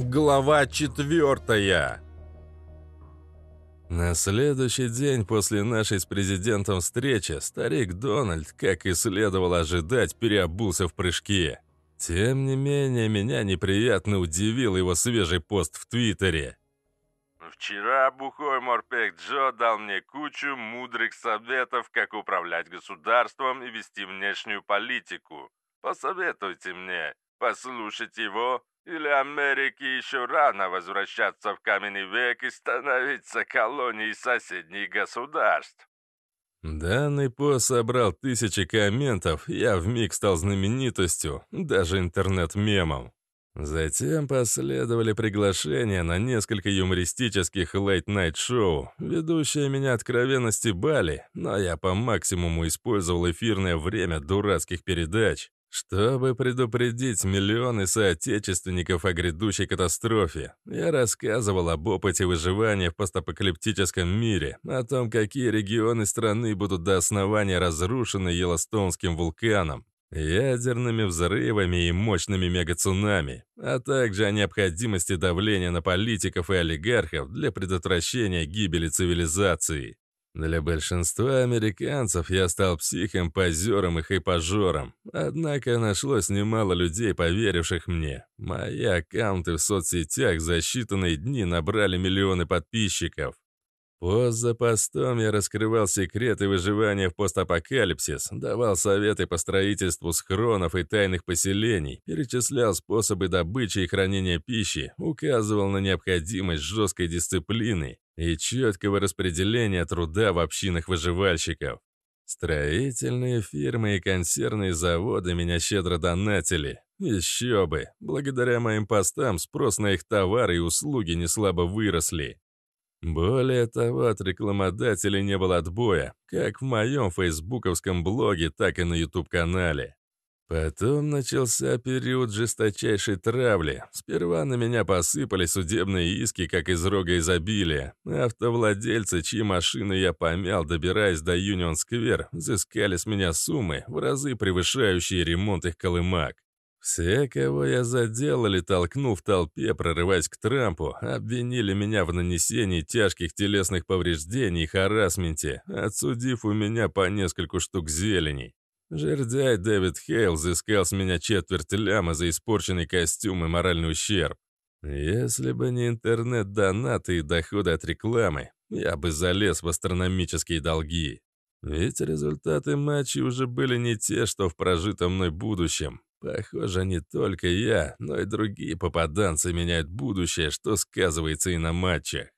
Глава четвертая. На следующий день после нашей с президентом встречи старик Дональд, как и следовало ожидать, переобулся в прыжке. Тем не менее, меня неприятно удивил его свежий пост в Твиттере. Вчера бухой морпек Джо дал мне кучу мудрых советов, как управлять государством и вести внешнюю политику. Посоветуйте мне, послушать его или Америке еще рано возвращаться в каменный век и становиться колонией соседних государств. Данный пост собрал тысячи комментов, я вмиг стал знаменитостью, даже интернет-мемом. Затем последовали приглашения на несколько юмористических лейт-найт-шоу. Ведущие меня откровенности бали, но я по максимуму использовал эфирное время дурацких передач, чтобы предупредить миллионы соотечественников о грядущей катастрофе, я рассказывал об опыте выживания в постапокалиптическом мире, о том, какие регионы страны будут до основания разрушены Йеллоустонским вулканом, ядерными взрывами и мощными мегацунами, а также о необходимости давления на политиков и олигархов для предотвращения гибели цивилизации. Для большинства американцев я стал психом, позером и хайпажором. Однако нашлось немало людей, поверивших мне. Мои аккаунты в соцсетях за считанные дни набрали миллионы подписчиков. Пост за постом я раскрывал секреты выживания в постапокалипсис, давал советы по строительству схронов и тайных поселений, перечислял способы добычи и хранения пищи, указывал на необходимость жесткой дисциплины и четкого распределения труда в общинах выживальщиков. Строительные фирмы и консервные заводы меня щедро донатили. Еще бы, благодаря моим постам спрос на их товары и услуги неслабо выросли. Более того, от рекламодателей не было отбоя, как в моем фейсбуковском блоге, так и на YouTube-канале. Потом начался период жесточайшей травли. Сперва на меня посыпали судебные иски, как из рога изобилия. Автовладельцы, чьи машины я помял, добираясь до Юнион-сквер, взыскали с меня суммы, в разы превышающие ремонт их колымак. Все, кого я задел или толкнул в толпе, прорываясь к Трампу, обвинили меня в нанесении тяжких телесных повреждений и харасменте, отсудив у меня по нескольку штук зелени. Жердяй Дэвид Хейл взыскал с меня четверть ляма за испорченный костюм и моральный ущерб. Если бы не интернет-донаты и доходы от рекламы, я бы залез в астрономические долги. Ведь результаты матчей уже были не те, что в прожитом мной будущем. Похоже, не только я, но и другие попаданцы меняют будущее, что сказывается и на матчах.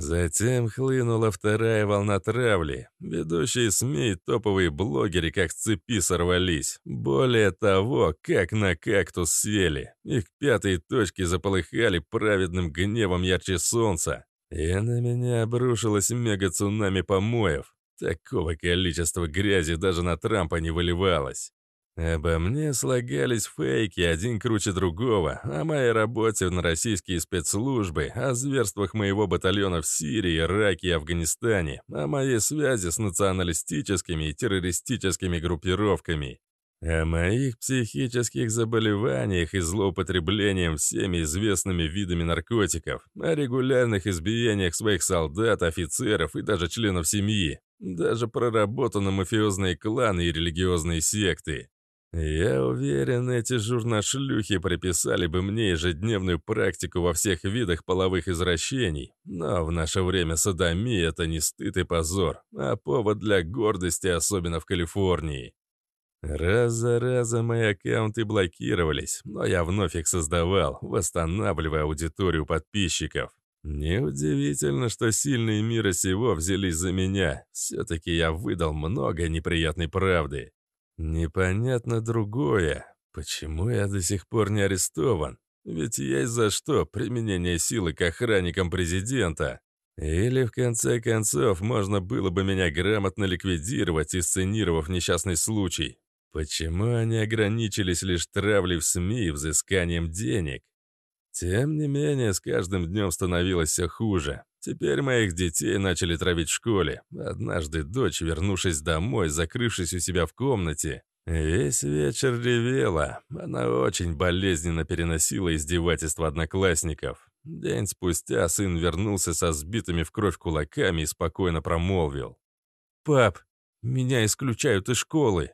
Затем хлынула вторая волна травли. Ведущие СМИ и топовые блогеры как с цепи сорвались. Более того, как на кактус сели. Их пятые точки заполыхали праведным гневом ярче солнца. И на меня обрушилось мега-цунами помоев. Такого количества грязи даже на Трампа не выливалось. Обо мне слагались фейки, один круче другого, о моей работе на российские спецслужбы, о зверствах моего батальона в Сирии, Ираке и Афганистане, о моей связи с националистическими и террористическими группировками, о моих психических заболеваниях и злоупотреблением всеми известными видами наркотиков, о регулярных избиениях своих солдат, офицеров и даже членов семьи, даже проработаны мафиозные кланы и религиозные секты. Я уверен, эти журношлюхи приписали бы мне ежедневную практику во всех видах половых извращений, но в наше время садомия — это не стыд и позор, а повод для гордости, особенно в Калифорнии. Раз за разом мои аккаунты блокировались, но я вновь их создавал, восстанавливая аудиторию подписчиков. Неудивительно, что сильные мира сего взялись за меня. Все-таки я выдал много неприятной правды. Непонятно другое. Почему я до сих пор не арестован? Ведь есть за что применение силы к охранникам президента. Или, в конце концов, можно было бы меня грамотно ликвидировать, инсценировав несчастный случай. Почему они ограничились лишь травлей в СМИ и взысканием денег? Тем не менее, с каждым днем становилось все хуже. Теперь моих детей начали травить в школе. Однажды дочь, вернувшись домой, закрывшись у себя в комнате, Весь вечер ревела. Она очень болезненно переносила издевательства одноклассников. День спустя сын вернулся со сбитыми в кровь кулаками и спокойно промолвил. «Пап, меня исключают из школы».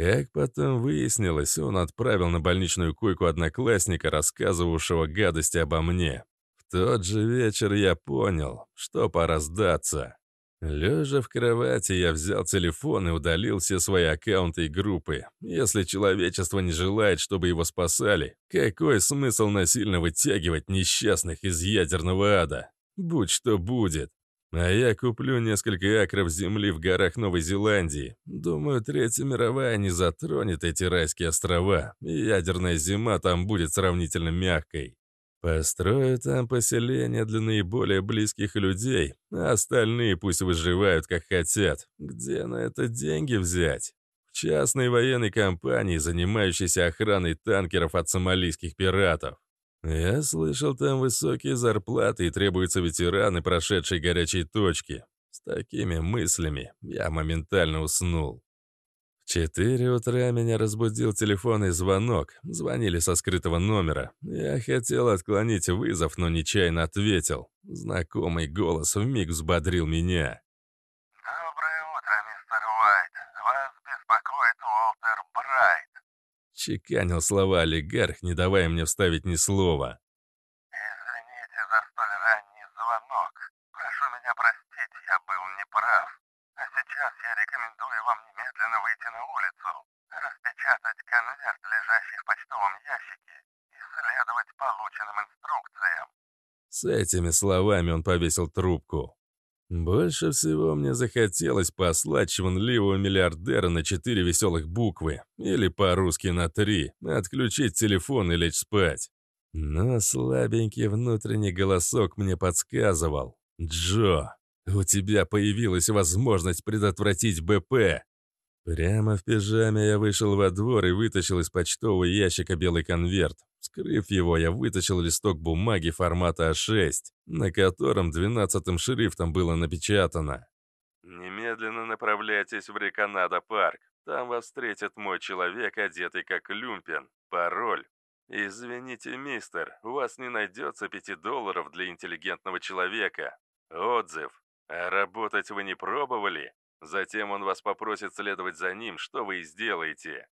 Как потом выяснилось, он отправил на больничную койку одноклассника, рассказывавшего гадости обо мне. В тот же вечер я понял, что пора сдаться. Лежа в кровати, я взял телефон и удалил все свои аккаунты и группы. Если человечество не желает, чтобы его спасали, какой смысл насильно вытягивать несчастных из ядерного ада? Будь что будет. А я куплю несколько акров земли в горах Новой Зеландии. Думаю, Третья мировая не затронет эти райские острова, и ядерная зима там будет сравнительно мягкой. Построю там поселение для наиболее близких людей, а остальные пусть выживают как хотят. Где на это деньги взять? В частной военной компании, занимающейся охраной танкеров от сомалийских пиратов. Я слышал, там высокие зарплаты и требуются ветераны, прошедшие горячие точки. С такими мыслями я моментально уснул четыре утра меня разбудил телефонный звонок. Звонили со скрытого номера. Я хотел отклонить вызов, но нечаянно ответил. Знакомый голос вмиг взбодрил меня. «Доброе утро, мистер Уайт. Вас беспокоит Уолтер Брайт», — чеканил слова олигарх, не давая мне вставить ни слова. «Извините за столь ранний звонок. Прошу меня простить, я был неправ. А сейчас я рекомендую вам немедленно выйти на улицу, распечатать конверт, лежащий в почтовом ящике, и следовать полученным инструкциям. С этими словами он повесил трубку. Больше всего мне захотелось послать чванливого миллиардера на четыре веселых буквы, или по-русски на три, отключить телефон и лечь спать. Но слабенький внутренний голосок мне подсказывал. «Джо, у тебя появилась возможность предотвратить БП. Прямо в пижаме я вышел во двор и вытащил из почтового ящика белый конверт. Скрыв его, я вытащил листок бумаги формата А6, на котором двенадцатым шрифтом было напечатано. «Немедленно направляйтесь в Реконадо парк. Там вас встретит мой человек, одетый как люмпен. Пароль. Извините, мистер, у вас не найдется пяти долларов для интеллигентного человека. Отзыв. А работать вы не пробовали? Затем он вас попросит следовать за ним, что вы и сделаете.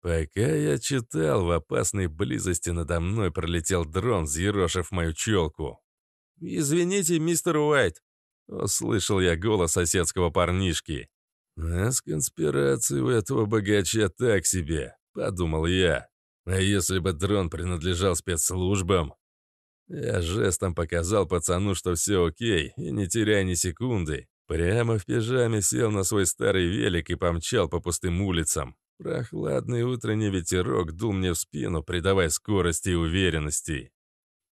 Пока я читал, в опасной близости надо мной пролетел дрон, взъерошив мою челку. «Извините, мистер Уайт», — услышал я голос соседского парнишки. «А с конспирацией у этого богача так себе», — подумал я. «А если бы дрон принадлежал спецслужбам?» Я жестом показал пацану, что все окей, и не теряя ни секунды, прямо в пижаме сел на свой старый велик и помчал по пустым улицам. Прохладный утренний ветерок дул мне в спину, придавая скорости и уверенности.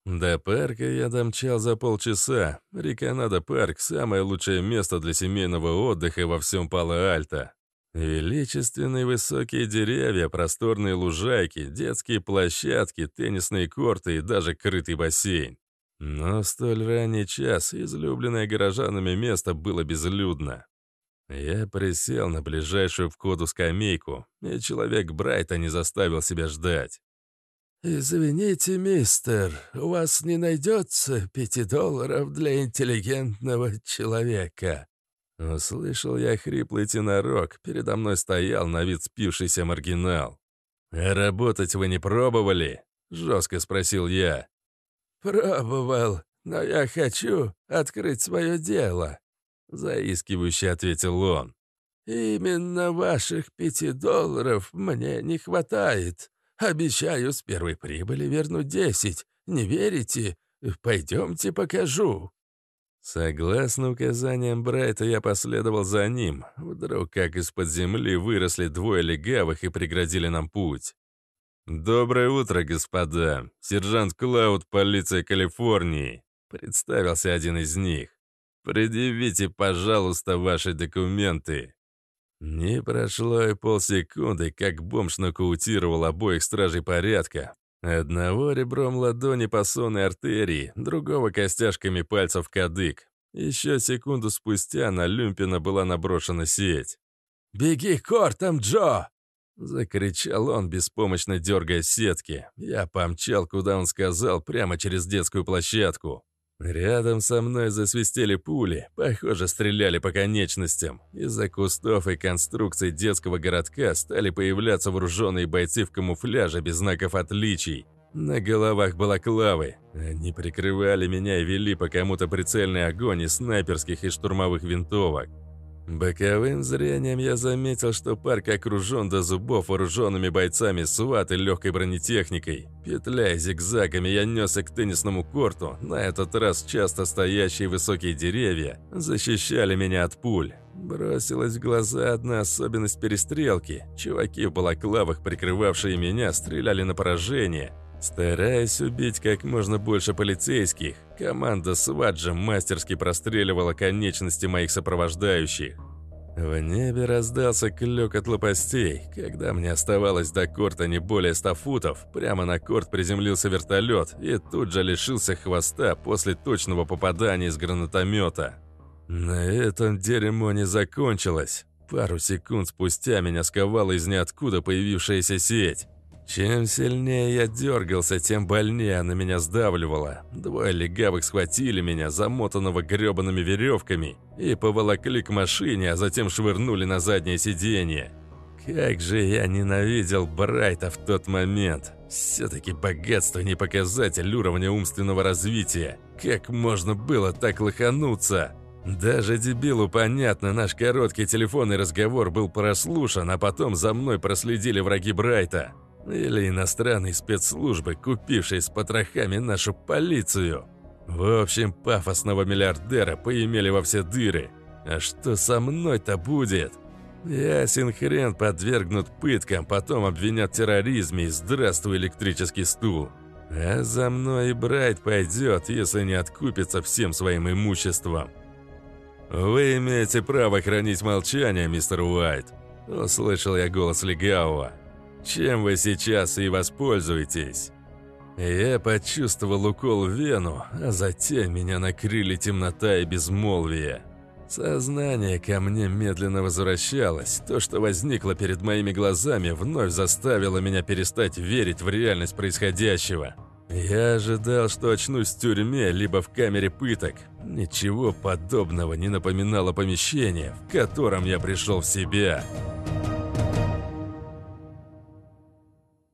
До парка я домчал за полчаса. Реконада парк – самое лучшее место для семейного отдыха во всем Пало-Альто. Величественные высокие деревья, просторные лужайки, детские площадки, теннисные корты и даже крытый бассейн. Но в столь ранний час излюбленное горожанами место было безлюдно. Я присел на ближайшую входу скамейку, и человек Брайта не заставил себя ждать. «Извините, мистер, у вас не найдется пяти долларов для интеллигентного человека?» Услышал я хриплый тенорок, передо мной стоял на вид спившийся маргинал. «А работать вы не пробовали?» — жестко спросил я. «Пробовал, но я хочу открыть свое дело», — заискивающе ответил он. «Именно ваших пяти долларов мне не хватает. Обещаю с первой прибыли вернуть десять. Не верите? Пойдемте покажу». Согласно указаниям Брайта, я последовал за ним. Вдруг, как из-под земли, выросли двое легавых и преградили нам путь. «Доброе утро, господа. Сержант Клауд, полиция Калифорнии», — представился один из них. «Предъявите, пожалуйста, ваши документы». Не прошло и полсекунды, как бомж нокаутировал обоих стражей порядка, Одного ребром ладони по сонной артерии, другого костяшками пальцев кадык. Еще секунду спустя на Люмпина была наброшена сеть. «Беги к кортам, Джо!» Закричал он, беспомощно дергая сетки. Я помчал, куда он сказал, прямо через детскую площадку. Рядом со мной засвистели пули, похоже, стреляли по конечностям. Из-за кустов и конструкций детского городка стали появляться вооруженные бойцы в камуфляже без знаков отличий. На головах балаклавы. Они прикрывали меня и вели по кому-то прицельный огонь из снайперских и штурмовых винтовок. Боковым зрением я заметил, что парк окружен до зубов вооруженными бойцами СУАТ и легкой бронетехникой. Петляя зигзагами, я несся к теннисному корту. На этот раз часто стоящие высокие деревья защищали меня от пуль. Бросилась в глаза одна особенность перестрелки. Чуваки в балаклавах, прикрывавшие меня, стреляли на поражение – Стараясь убить как можно больше полицейских, команда Сваджа мастерски простреливала конечности моих сопровождающих. В небе раздался клёк от лопастей. Когда мне оставалось до корта не более ста футов, прямо на корт приземлился вертолет и тут же лишился хвоста после точного попадания из гранатомета. На этом дерьмо не закончилось. Пару секунд спустя меня сковала из ниоткуда появившаяся сеть. Чем сильнее я дергался, тем больнее она меня сдавливала. Двое легавых схватили меня, замотанного гребаными веревками, и поволокли к машине, а затем швырнули на заднее сиденье. Как же я ненавидел Брайта в тот момент. Все-таки богатство не показатель уровня умственного развития. Как можно было так лохануться? Даже дебилу понятно, наш короткий телефонный разговор был прослушан, а потом за мной проследили враги Брайта. Или иностранные спецслужбы, купившие с потрохами нашу полицию. В общем, пафосного миллиардера поимели во все дыры. А что со мной-то будет? Ясен хрен подвергнут пыткам, потом обвинят в терроризме и здравствуй электрический стул. А за мной и Брайт пойдет, если не откупится всем своим имуществом. «Вы имеете право хранить молчание, мистер Уайт», – услышал я голос Легауа чем вы сейчас и воспользуетесь. Я почувствовал укол в вену, а затем меня накрыли темнота и безмолвие. Сознание ко мне медленно возвращалось. То, что возникло перед моими глазами, вновь заставило меня перестать верить в реальность происходящего. Я ожидал, что очнусь в тюрьме, либо в камере пыток. Ничего подобного не напоминало помещение, в котором я пришел в себя.